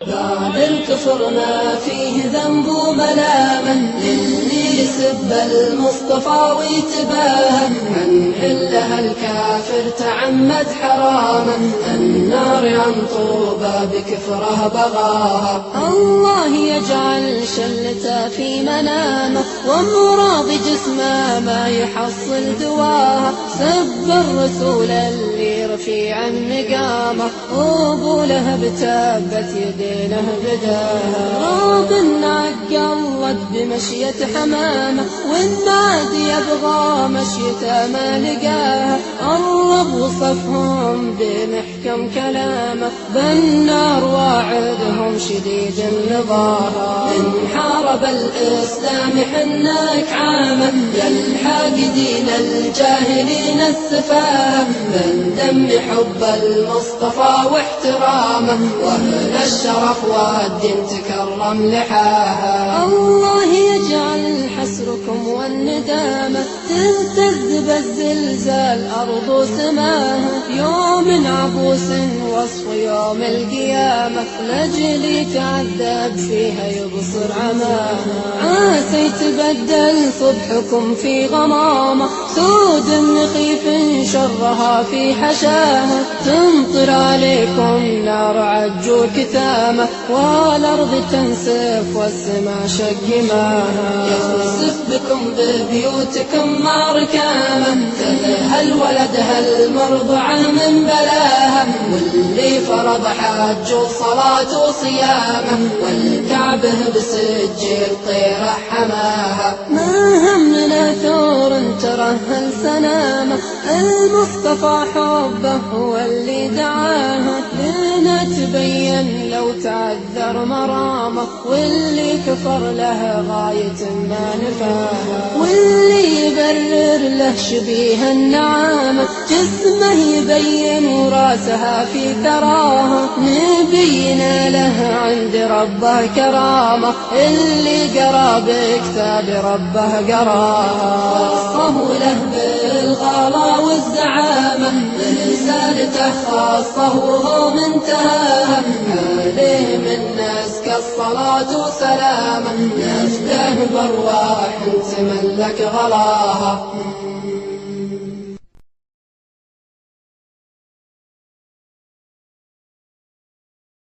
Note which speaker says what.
Speaker 1: بعد الكفر ما فيه ذنب ملاما للي يسب المصطفى ويتباهى من حلها الكافر تعمد حراما النار عن طوبى بكفره بغاها. الله يجعل شلته في منامه وامراض جسمه ما يحصل دواها. سب الرسول رفيع مقامه وابو لهب تابت يدينه بداها راض عقلت بمشية حمامة والنادي يبغى مشيته ما لقاها. الرب وصفهم بمحكم كلامه بالنار واعدهم شديد النظاها إن حارب الإسلام حنك عامة السفاهة من دم حب المصطفى واحترامه واهل الشرف والدين تكرم لحاها. الله يجعل حسركم والندامة تهتز بالزلزال أرض وسماها يوم عبوس وصف يوم القيامة لجلي تعذب فيها يبصر عماها عاسى يتبدل صبحكم في غمامة. سود مخيف شرها في حشاها تمطر عليكم نار عجو كتامة والأرض تنسف والسماء شق ماها يخسف بكم ببيوتكم ركاما الولد هالمرضعة من بلاها واللي فرض حج وصلاة وصيامه والكعبه بسجل طيرة حماها. ما همنا ثور ترهل سنامه المصطفى حبه هو اللي دعاها تبين لو تعذر مرامه واللي كفر له غاية ما نفاها واللي يبرر له شبيه النعامة جسمه يبين وراسها في ثراها نبينا له عند ربه كرامة اللي قرا بكتاب ربه قراها وصفه له بالغلا والزعامة رسالته خاصة وهو منتهاها عليه من نسك الصلاة وسلامه نفده برواح تملك غلاها